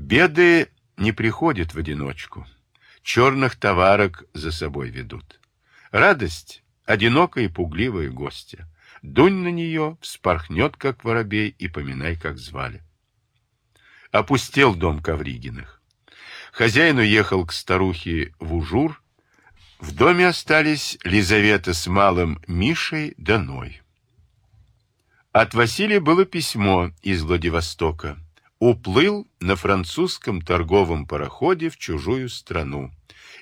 Беды не приходят в одиночку. Черных товарок за собой ведут. Радость — одинокая и пугливая гостья. Дунь на нее, вспорхнет, как воробей, и поминай, как звали. Опустел дом Ковригиных. Хозяин уехал к старухе в Ужур. В доме остались Лизавета с малым Мишей да Ной. От Василия было письмо из Владивостока. Уплыл на французском торговом пароходе в чужую страну.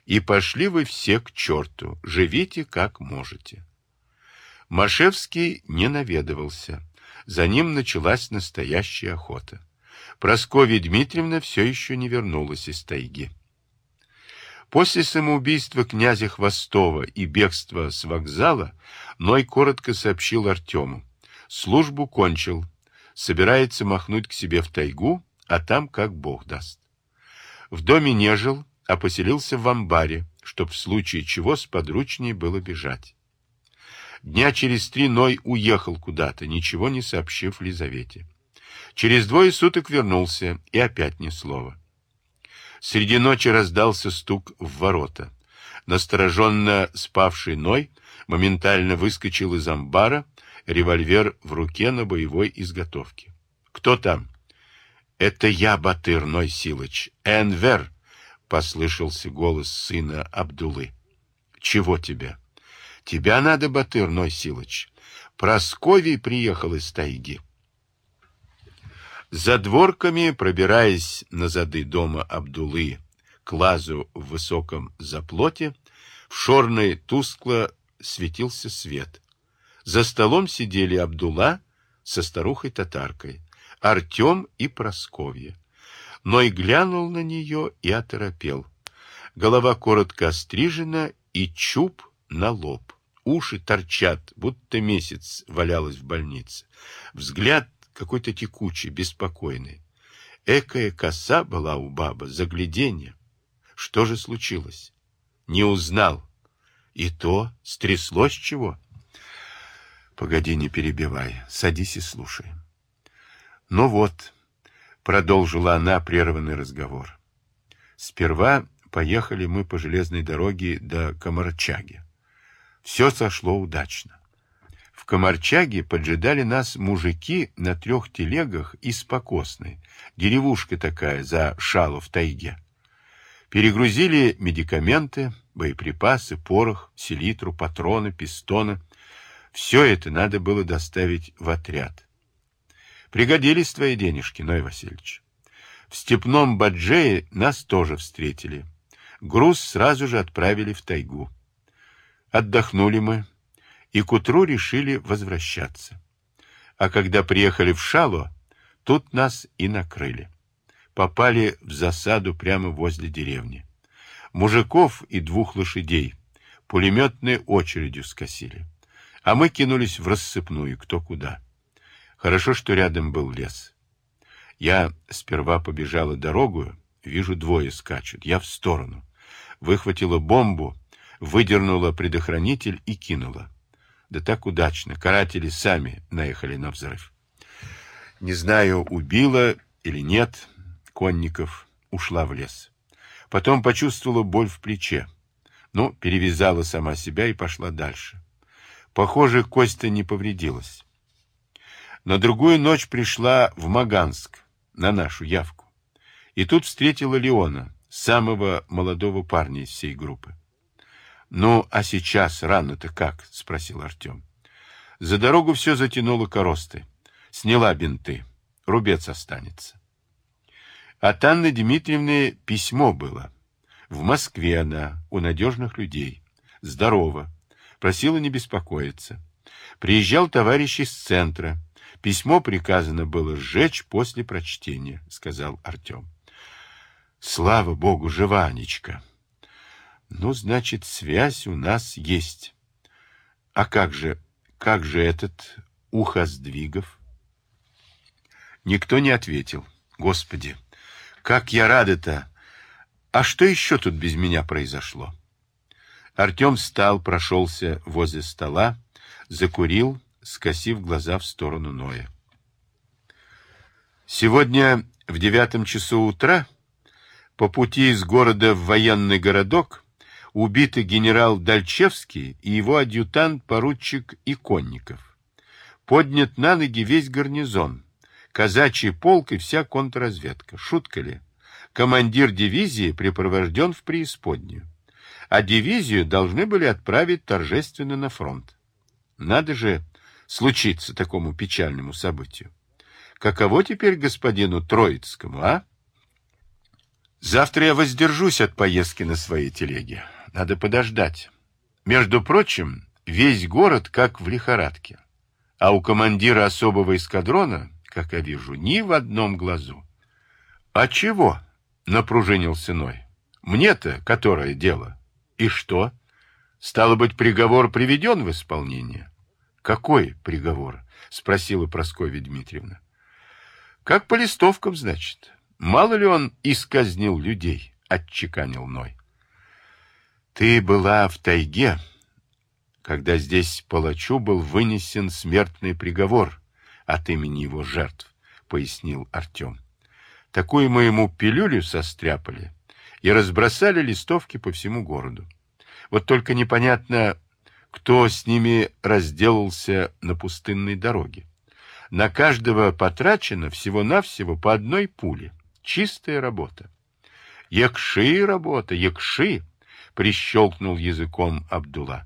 И пошли вы все к черту, живите как можете. Машевский не наведывался. За ним началась настоящая охота. Прасковья Дмитриевна все еще не вернулась из тайги. После самоубийства князя Хвостова и бегства с вокзала Ной коротко сообщил Артему. Службу кончил, собирается махнуть к себе в тайгу, а там как бог даст. В доме не жил, а поселился в амбаре, чтоб в случае чего сподручнее было бежать. Дня через три Ной уехал куда-то, ничего не сообщив Лизавете. Через двое суток вернулся, и опять ни слова. Среди ночи раздался стук в ворота. Настороженно спавший Ной моментально выскочил из амбара, револьвер в руке на боевой изготовке. «Кто там?» «Это я, Батыр Ной Силыч. Энвер!» — послышался голос сына Абдулы. «Чего тебя?» «Тебя надо, Батыр Ной Силыч. Просковий приехал из тайги». За дворками, пробираясь на зады дома Абдулы к лазу в высоком заплоте, в шорной тускло светился свет — за столом сидели Абдула со старухой-татаркой, Артем и Просковья. Но и глянул на нее и оторопел. Голова коротко острижена и чуб на лоб. Уши торчат, будто месяц валялась в больнице. Взгляд какой-то текучий, беспокойный. Экая коса была у бабы, загляденье. Что же случилось? Не узнал. И то стряслось чего? Погоди, не перебивай. Садись и слушай. Ну вот, продолжила она прерванный разговор. Сперва поехали мы по железной дороге до Комарчаги. Все сошло удачно. В Комарчаге поджидали нас мужики на трех телегах из Покосной, деревушка такая за шалу в тайге. Перегрузили медикаменты, боеприпасы, порох, селитру, патроны, пистоны, все это надо было доставить в отряд. Пригодились твои денежки, Ной Васильевич. В степном Баджее нас тоже встретили. Груз сразу же отправили в тайгу. Отдохнули мы и к утру решили возвращаться. А когда приехали в Шало, тут нас и накрыли. Попали в засаду прямо возле деревни. Мужиков и двух лошадей пулеметной очередью скосили а мы кинулись в рассыпную, кто куда. Хорошо, что рядом был лес. Я сперва побежала дорогу, вижу, двое скачут. Я в сторону. Выхватила бомбу, выдернула предохранитель и кинула. Да так удачно. Каратели сами наехали на взрыв. Не знаю, убила или нет. Конников ушла в лес. Потом почувствовала боль в плече. Ну, перевязала сама себя и пошла дальше. Похоже, Костя не повредилась. На другую ночь пришла в Маганск, на нашу явку. И тут встретила Леона, самого молодого парня из всей группы. «Ну, а сейчас рано-то как?» — спросил Артем. За дорогу все затянуло коросты. Сняла бинты. Рубец останется. От Анны Дмитриевны письмо было. В Москве она, у надежных людей. Здорово просила не беспокоиться. Приезжал товарищ из центра. Письмо приказано было сжечь после прочтения, сказал Артем. Слава богу, жива Анечка. Ну, значит, связь у нас есть. А как же, как же этот Ухоздвигов? Никто не ответил. Господи, как я рада-то! А что еще тут без меня произошло? Артем встал, прошелся возле стола, закурил, скосив глаза в сторону Ноя. Сегодня В девятом часу утра по пути из города в военный городок убиты генерал Дальчевский и его адъютант-поручик Иконников. Поднят на ноги весь гарнизон, казачий полк и вся контрразведка. Шутка ли? Командир дивизии припровожден в преисподнюю, а дивизию должны были отправить торжественно на фронт. Надо же случиться такому печальному событию. Каково теперь господину Троицкому, а? Завтра я воздержусь от поездки на своей телеге. Надо подождать. Между прочим, весь город как в лихорадке. А у командира особого эскадрона, как я вижу, ни в одном глазу. А чего? Напружинился Ной. Мне-то которое дело? И что? Стало быть, приговор приведен в исполнение? Какой приговор? Спросила Прасковья Дмитриевна. Как по листовкам, значит. Мало ли он исказнил людей, отчеканил Ной. Ты была в тайге, когда здесь палачу был вынесен смертный приговор от имени его жертв, пояснил Артем. Такую мы ему пилюлю состряпали и разбросали листовки по всему городу. Вот только непонятно, кто с ними разделался на пустынной дороге. На каждого потрачено всего-навсего по одной пуле. Чистая работа. Якши работа, якши, прищелкнул языком Абдулла.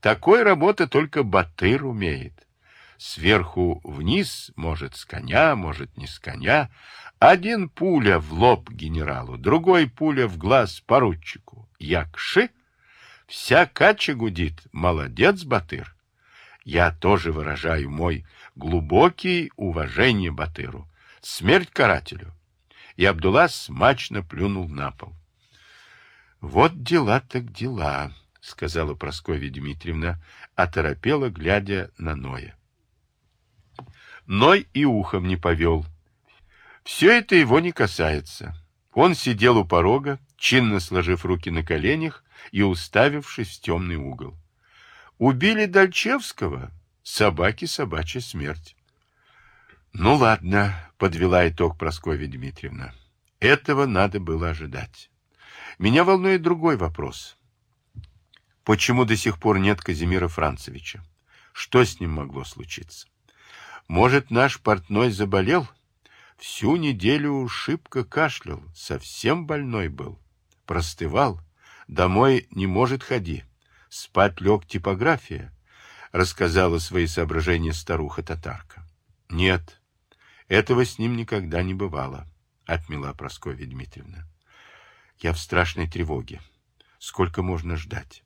Такой работы только Батыр умеет. Сверху вниз, может, с коня, может, не с коня. Один пуля в лоб генералу, другой пуля в глаз поручику. Якши? Вся кача гудит. Молодец, Батыр. Я тоже выражаю мой глубокий уважение Батыру. Смерть карателю и Абдулла смачно плюнул на пол. «Вот дела так дела», — сказала Прасковья Дмитриевна, оторопела, глядя на Ноя. Ной и ухом не повел. Все это его не касается. Он сидел у порога, чинно сложив руки на коленях и уставившись в темный угол. Убили Дальчевского, собаки собачья смерть. Ну ладно, подвела итог Прасковья Дмитриевна. Этого надо было ожидать. Меня волнует другой вопрос. Почему до сих пор нет Казимира Францевича? Что с ним могло случиться? Может, наш портной заболел? Всю неделю шибко кашлял, совсем больной был. Простывал, домой не может ходи. Спать лег типография, рассказала свои соображения старуха-татарка. Нет, этого с ним никогда не бывало, отмела Прасковья Дмитриевна. Я в страшной тревоге. Сколько можно ждать?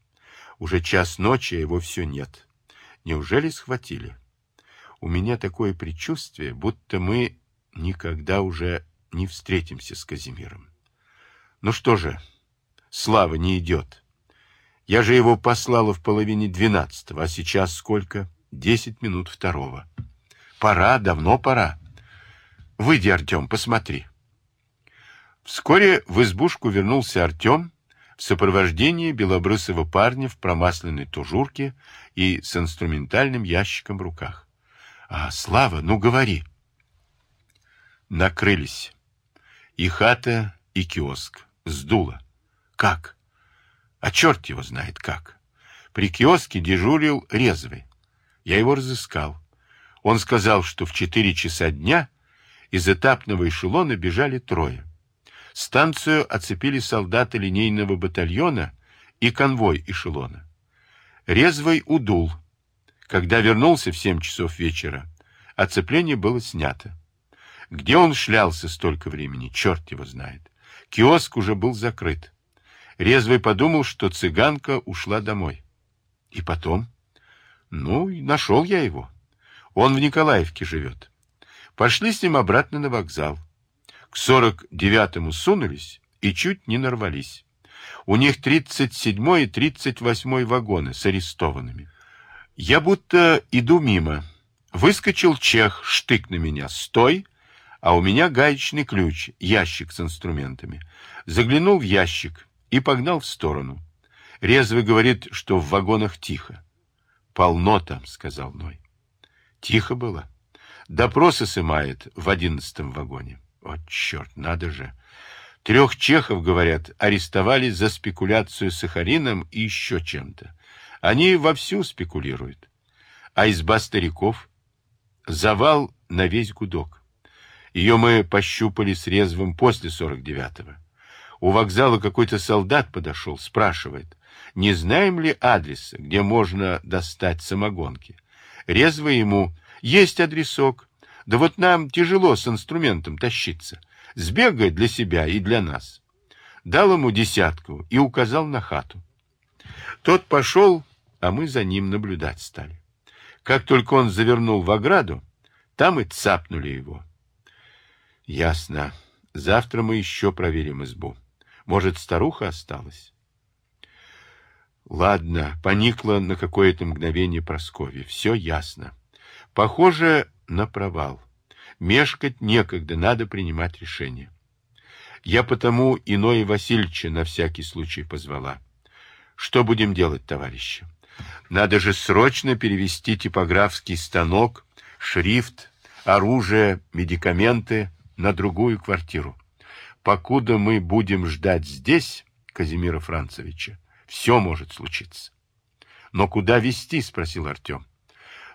Уже час ночи, а его все нет. Неужели схватили? У меня такое предчувствие, будто мы никогда уже не встретимся с Казимиром. Ну что же, слава не идет. Я же его послала в половине двенадцатого, а сейчас сколько? Десять минут второго. Пора, давно пора. Выйди, Артем, посмотри. Вскоре в избушку вернулся Артем в сопровождении белобрысого парня в промасленной тужурке и с инструментальным ящиком в руках. — А, Слава, ну говори. Накрылись. И хата, и киоск. Сдуло. Как? А черт его знает как. При киоске дежурил резвый. Я его разыскал. Он сказал, что в четыре часа дня из этапного эшелона бежали трое. Станцию оцепили солдаты линейного батальона и конвой эшелона. Резвый удул. Когда вернулся в семь часов вечера, оцепление было снято. Где он шлялся столько времени, черт его знает. Киоск уже был закрыт. Резвый подумал, что цыганка ушла домой. И потом? Ну, нашел я его. Он в Николаевке живет. Пошли с ним обратно на вокзал. К сорок девятому сунулись и чуть не нарвались. У них тридцать седьмой и тридцать восьмой вагоны с арестованными. Я будто иду мимо. Выскочил чех, штык на меня. Стой! А у меня гаечный ключ, ящик с инструментами. Заглянул в ящик и погнал в сторону. Резвый говорит, что в вагонах тихо. Полно там, сказал Ной. Тихо было. Допросы сымает в одиннадцатом вагоне. О, черт, надо же! Трех чехов, говорят, арестовали за спекуляцию сахарином и еще чем-то. Они вовсю спекулируют. А изба стариков? Завал на весь гудок. Ее мы пощупали с резвым после 49-го. У вокзала какой-то солдат подошел, спрашивает, не знаем ли адреса, где можно достать самогонки. Резво ему, есть адресок, да вот нам тяжело с инструментом тащиться. Сбегай для себя и для нас. Дал ему десятку и указал на хату. Тот пошел, а мы за ним наблюдать стали. Как только он завернул в ограду, там и цапнули его. Ясно. Завтра мы еще проверим избу. Может, старуха осталась? Ладно, поникла на какое-то мгновение Прасковья. Все ясно. Похоже на провал. Мешкать некогда, надо принимать решение. Я потому иное Васильевича на всякий случай позвала. Что будем делать, товарищи? Надо же срочно перевести типографский станок, шрифт, оружие, медикаменты на другую квартиру. Покуда мы будем ждать здесь Казимира Францевича, все может случиться. Но куда везти, спросил Артем.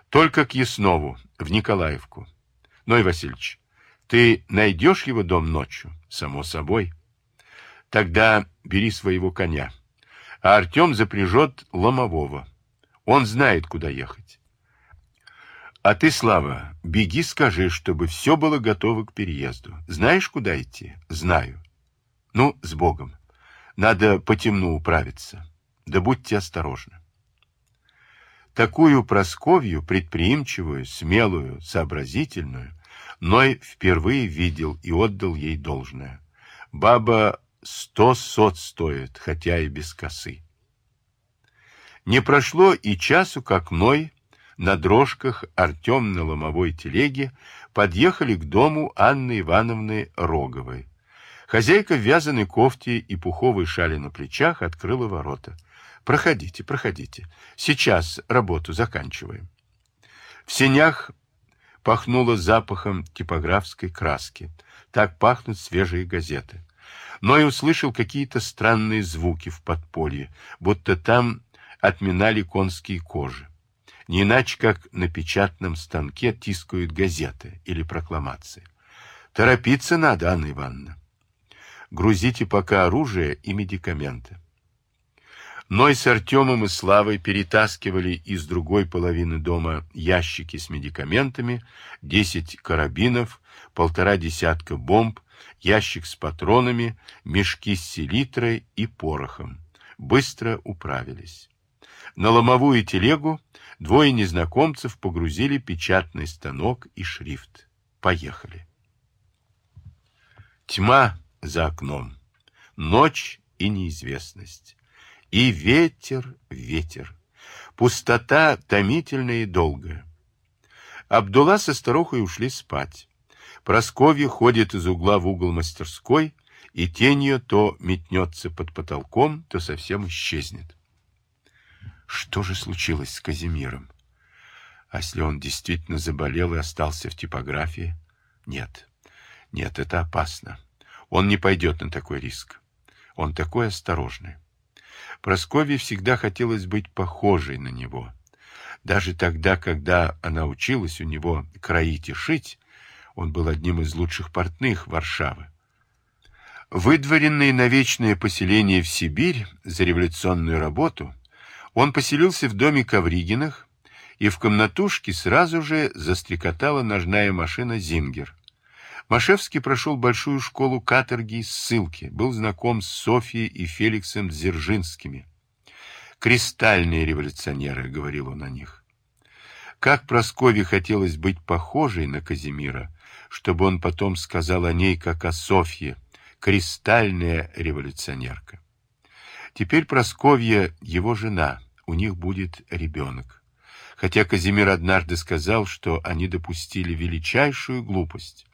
Только к Яснову, в Николаевку. Ной Васильевич, ты найдешь его дом ночью? Само собой. Тогда бери своего коня. А Артем запряжет ломового. Он знает, куда ехать. А ты, Слава, беги скажи, чтобы все было готово к переезду. Знаешь, куда идти? Знаю. Ну, с Богом. Надо по темну управиться. Да будьте осторожны. Такую Просковью, предприимчивую, смелую, сообразительную, Ной впервые видел и отдал ей должное. Баба сто сот стоит, хотя и без косы. Не прошло и часу, как Ной на дрожках Артем на ломовой телеге подъехали к дому Анны Ивановны Роговой. Хозяйка в вязаной кофте и пуховой шали на плечах открыла ворота. Проходите, проходите. Сейчас работу заканчиваем. В сенях пахнуло запахом типографской краски. Так пахнут свежие газеты. Но и услышал какие-то странные звуки в подполье, будто там отминали конские кожи. Не иначе, как на печатном станке тискают газеты или прокламации. Торопиться надо, Анна Ивановна. Грузите пока оружие и медикаменты. Ной с Артемом и Славой перетаскивали из другой половины дома ящики с медикаментами, десять карабинов, полтора десятка бомб, ящик с патронами, мешки с селитрой и порохом. Быстро управились. На ломовую телегу двое незнакомцев погрузили печатный станок и шрифт. Поехали. Тьма за окном, ночь и неизвестность. И ветер, ветер. Пустота томительная и долгая. Абдулла со старухой ушли спать. Просковья ходит из угла в угол мастерской, и тень ее то метнется под потолком, то совсем исчезнет. Что же случилось с Казимиром? А если он действительно заболел и остался в типографии? Нет, нет, это опасно. Он не пойдет на такой риск. Он такой осторожный. Прасковье всегда хотелось быть похожей на него. Даже тогда, когда она училась у него кроить и шить, он был одним из лучших портных Варшавы. Выдворенный на вечное поселение в Сибирь за революционную работу, он поселился в доме Ковригиных, и в комнатушке сразу же застрекотала ножная машина «Зингер». Машевский прошел большую школу каторги и ссылки, был знаком с Софьей и Феликсом Дзержинскими. «Кристальные революционеры», — говорил он о них. Как Прасковье хотелось быть похожей на Казимира, чтобы он потом сказал о ней, как о Софье, кристальная революционерка. Теперь Прасковья его жена, у них будет ребенок. Хотя Казимир однажды сказал, что они допустили величайшую глупость,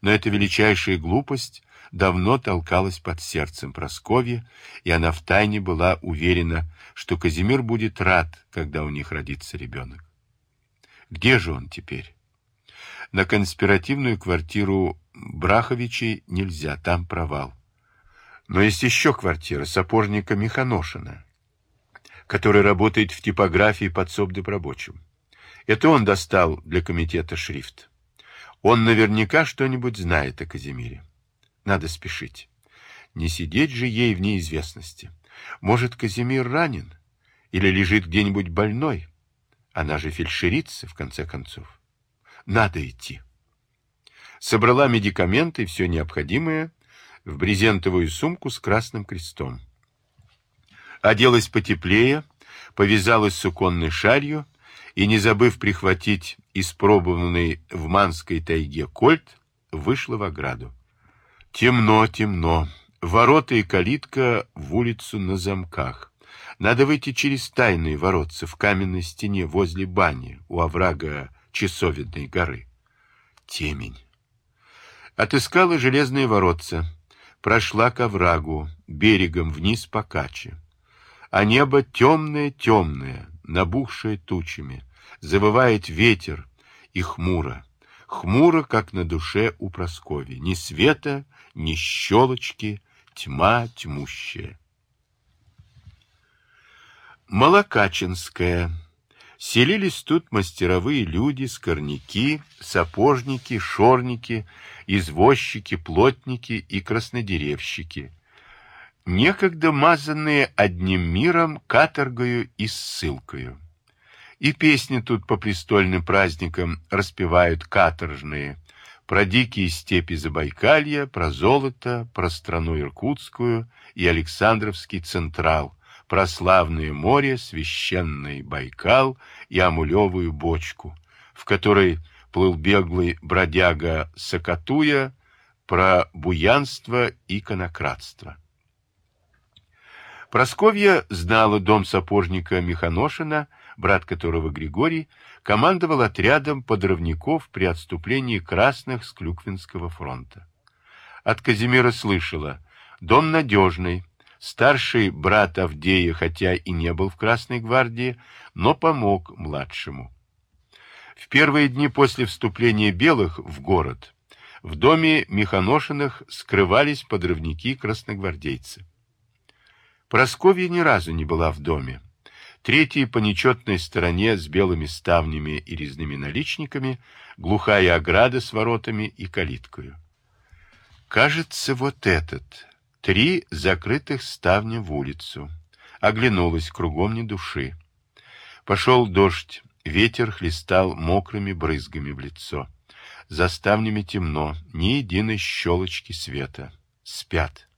но эта величайшая глупость давно толкалась под сердцем Прасковьи, и она втайне была уверена, что Казимир будет рад, когда у них родится ребенок. Где же он теперь? На конспиративную квартиру Браховичей нельзя, там провал. Но есть еще квартира сапожника Миханошина, который работает в типографии подсобным рабочим. Это он достал для комитета шрифт. Он наверняка что-нибудь знает о Казимире. Надо спешить. Не сидеть же ей в неизвестности. Может, Казимир ранен? Или лежит где-нибудь больной? Она же фельдшерица, в конце концов. Надо идти. Собрала медикаменты и все необходимое в брезентовую сумку с красным крестом. Оделась потеплее, повязалась суконной шарью и, не забыв прихватить испробованный в Манской тайге кольт, вышла в ограду. Темно, темно. Ворота и калитка в улицу на замках. Надо выйти через тайные воротца в каменной стене возле бани у оврага Часовидной горы. Темень. Отыскала железные воротца, прошла к оврагу, берегом вниз по каче. А небо темное-темное, набухшее тучами, завывает ветер и хмуро. Хмуро, как на душе у Прасковьи. Ни света, ни щелочки, тьма тьмущая. Молокачинская. Селились тут мастеровые люди, скорняки, сапожники, шорники, извозчики, плотники и краснодеревщики. Некогда мазанные одним миром каторгою и ссылкою. И песни тут по престольным праздникам распевают каторжные, про дикие степи Забайкалья, про золото, про страну Иркутскую и Александровский Централ, про славное море, священный Байкал и Амулевую бочку, в которой плыл беглый бродяга Сокатуя, про буянство и конократство. Просковья знала дом сапожника Миханошина, брат которого Григорий, командовал отрядом подрывников при отступлении красных с Клюквинского фронта. От Казимира слышала, дом надежный, старший брат Авдея, хотя и не был в Красной гвардии, но помог младшему. В первые дни после вступления белых в город в доме Миханошиных скрывались подрывники-красногвардейцы. Просковья ни разу не была в доме. Третий по нечетной стороне с белыми ставнями и резными наличниками, глухая ограда с воротами и калиткою. Кажется, вот этот. Три закрытых ставня в улицу. Оглянулась, кругом ни души. Пошел дождь, ветер хлестал мокрыми брызгами в лицо. За ставнями темно, ни единой щелочки света. Спят.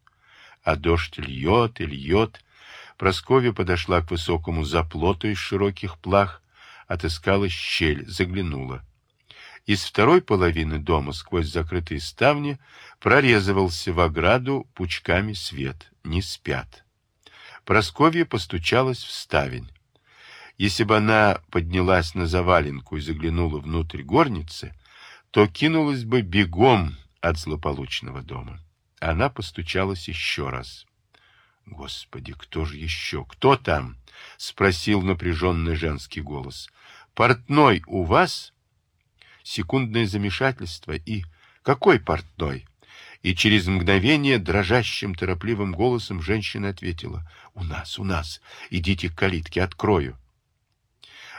А дождь льет и льет, Просковья подошла к высокому заплоту из широких плах, отыскала щель, заглянула. Из второй половины дома сквозь закрытые ставни прорезывался в ограду пучками свет. Не спят. Просковья постучалась в ставень. Если бы она поднялась на заваленку и заглянула внутрь горницы, то кинулась бы бегом от злополучного дома. Она постучалась еще раз. Господи, кто же еще? Кто там? Спросил напряженный женский голос. Портной у вас? Секундное замешательство и... Какой портной? И через мгновение дрожащим торопливым голосом женщина ответила. У нас, у нас. Идите к калитке, открою.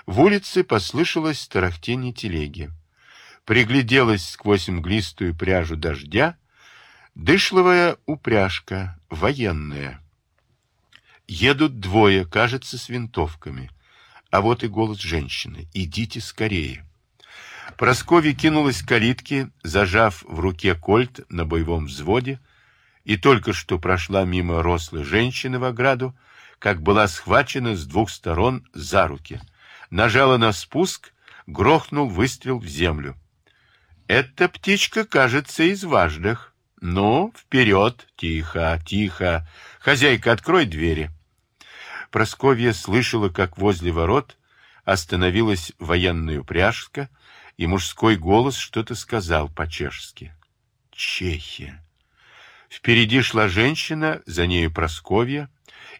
В улице послышалось тарахтение телеги. Пригляделась сквозь мглистую пряжу дождя дышловая упряжка, военная. Едут двое, кажется, с винтовками. А вот и голос женщины. «Идите скорее». Прасковья кинулась к калитке, зажав в руке кольт на боевом взводе, и только что прошла мимо рослой женщины в ограду, как была схвачена с двух сторон за руки. Нажала на спуск, грохнул выстрел в землю. «Эта птичка, кажется, из важных». «Ну, вперед! Тихо, тихо! Хозяйка, открой двери!» Просковья слышала, как возле ворот остановилась военная упряжка, и мужской голос что-то сказал по-чешски. «Чехия!» Впереди шла женщина, за нею Просковья.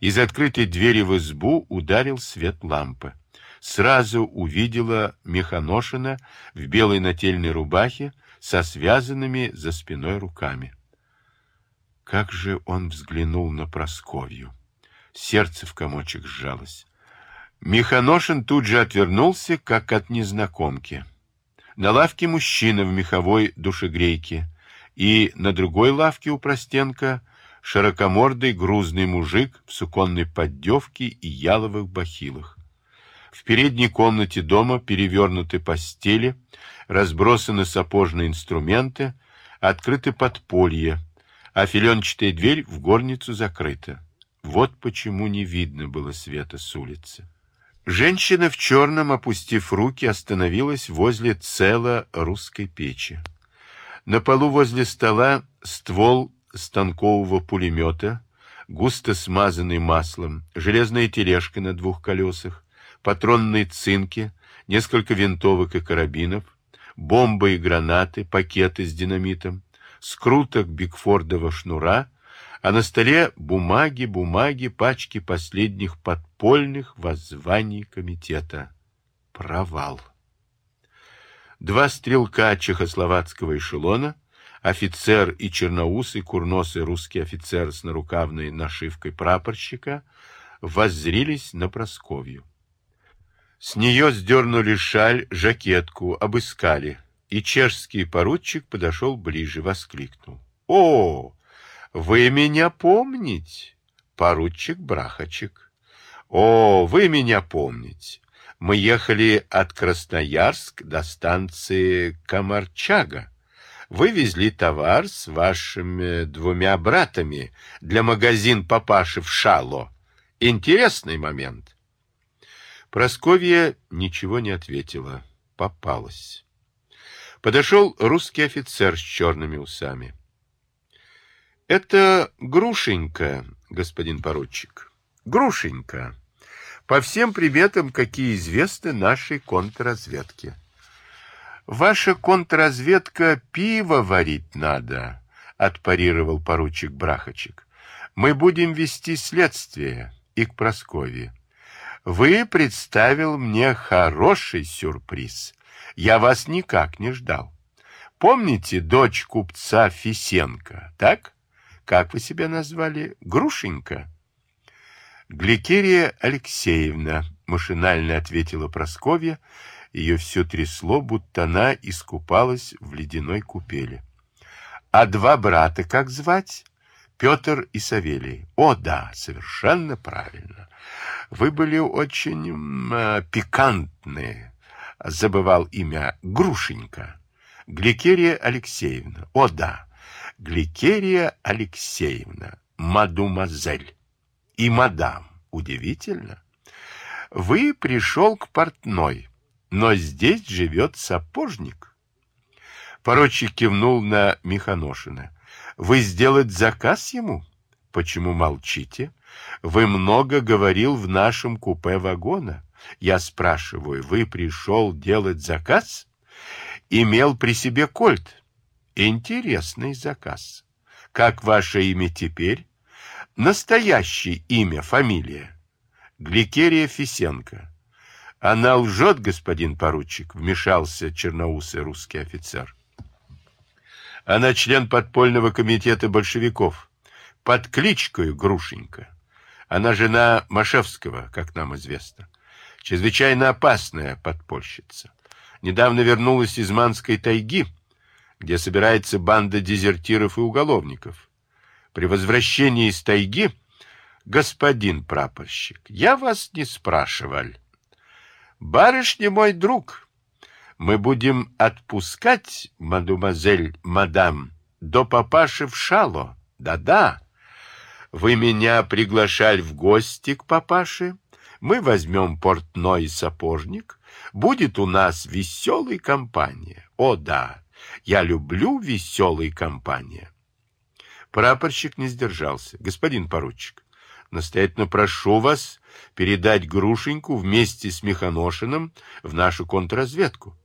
Из открытой двери в избу ударил свет лампы. сразу увидела Механошина в белой нательной рубахе со связанными за спиной руками. Как же он взглянул на Просковью! Сердце в комочек сжалось. Механошин тут же отвернулся, как от незнакомки. На лавке мужчина в меховой душегрейке, и на другой лавке у простенка широкомордый грузный мужик в суконной поддевке и яловых бахилах. В передней комнате дома перевернуты постели, разбросаны сапожные инструменты, открыты подполье, а филенчатая дверь в горницу закрыта. Вот почему не видно было света с улицы. Женщина в черном, опустив руки, остановилась возле цела русской печи. На полу возле стола ствол станкового пулемета, густо смазанный маслом, железная тележка на двух колесах, патронные цинки, несколько винтовок и карабинов, бомбы и гранаты, пакеты с динамитом, скруток Бигфордова шнура, а на столе бумаги, бумаги, пачки последних подпольных воззваний комитета. Провал. Два стрелка чехословацкого эшелона, офицер и черноусый курносый русский офицер с нарукавной нашивкой прапорщика, воззрились на Просковью. С нее сдернули шаль, жакетку, обыскали, и чешский поручик подошел ближе, воскликнул. — О, вы меня помните, поручик Брахачек? О, вы меня помните. Мы ехали от Красноярск до станции Комарчага. Вывезли товар с вашими двумя братами для магазин папаши в Шало. Интересный момент. Просковья ничего не ответила. Попалась. Подошел русский офицер с черными усами. — Это Грушенька, господин поручик. Грушенька. По всем приметам, какие известны нашей контрразведке. Ваша контрразведка пиво варить надо, отпарировал поручик Брахачек. Мы будем вести следствие и к Прасковье. Вы представил мне хороший сюрприз. Я вас никак не ждал. Помните дочь купца Фисенко, так? Как вы себя назвали? Грушенька? Гликерия Алексеевна, машинально ответила Просковья. Ее все трясло, будто она искупалась в ледяной купели. А два брата как звать? Петр и Савелий. О, да, совершенно правильно. Вы были очень э, пикантные. Забывал имя Грушенька. Гликерия Алексеевна. О, да, Гликерия Алексеевна. Мадумазель. И мадам. Удивительно. Вы пришел к портной, но здесь живет сапожник. Поручик кивнул на Миханошина. Вы сделать заказ ему? Почему молчите? Вы много говорил в нашем купе вагона. Я спрашиваю, вы пришел делать заказ? Имел при себе кольт. Интересный заказ. Как ваше имя теперь? Настоящее имя, фамилия. Гликерия Фисенко. Она лжет, господин поручик, вмешался черноусый русский офицер. Она член подпольного комитета большевиков под кличкой Грушенька. Она жена Машевского, как нам известно. Чрезвычайно опасная подпольщица. Недавно вернулась из Манской тайги, где собирается банда дезертиров и уголовников. При возвращении из тайги, господин прапорщик, я вас не спрашивал. Барышня мой друг, мы будем отпускать, мадемуазель, мадам, до папаши в шало. Да-да, вы меня приглашали в гости к папаше, мы возьмем портной сапожник, будет у нас веселая компания. О, да, я люблю веселые компания. Прапорщик не сдержался. Господин поручик, настоятельно прошу вас передать Грушеньку вместе с Механошиным в нашу контрразведку.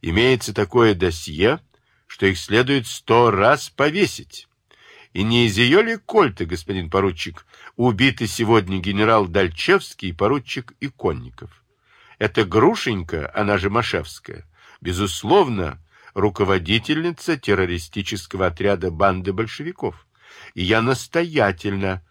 Имеется такое досье, что их следует сто раз повесить. И не из ее ли кольта, господин поручик, убиты сегодня генерал Дальчевский и поручик Иконников? Это Грушенька, она же Машевская, безусловно, руководительница террористического отряда банды большевиков. И я настоятельно...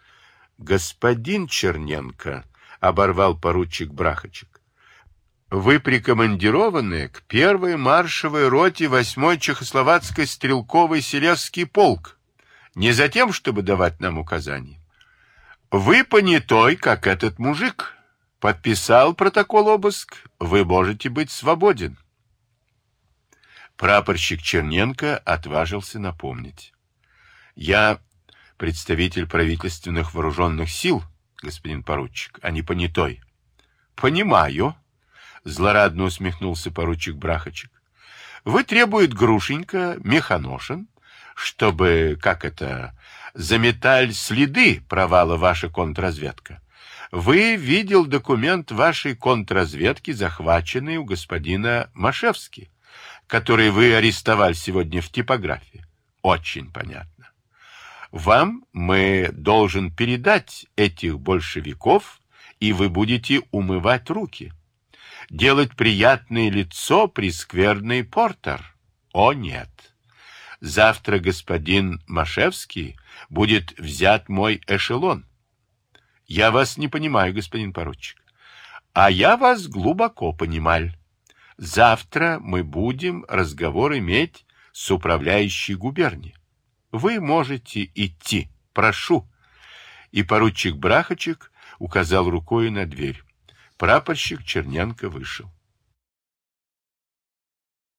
Господин Черненко, — оборвал поручик Брахачек, — вы прикомандированы к первой маршевой роте 8-й Чехословацкой стрелковой Селезский полк. Не за тем, чтобы давать нам указания. Вы понятой, как этот мужик. Подписал протокол обыск, вы можете быть свободен. Прапорщик Черненко отважился напомнить. Я представитель правительственных вооруженных сил, господин поручик, а не понятой. Понимаю, злорадно усмехнулся поручик Брахачек. Вы требует Грушенька, Механошин, чтобы, как это, заметаль следы провала ваша контрразведка. Вы видел документ вашей контрразведки, захваченный у господина Машевски который вы арестовали сегодня в типографии. Очень понятно. Вам мы должен передать этих большевиков, и вы будете умывать руки. Делать приятное лицо прискверный портер. О, нет. Завтра господин Машевский будет взят мой эшелон. Я вас не понимаю, господин поручик. А я вас глубоко понимаю. Завтра мы будем разговор иметь с управляющей губернией. Вы можете идти, прошу. И поручик Брахачек указал рукой на дверь. Прапорщик Черненко вышел.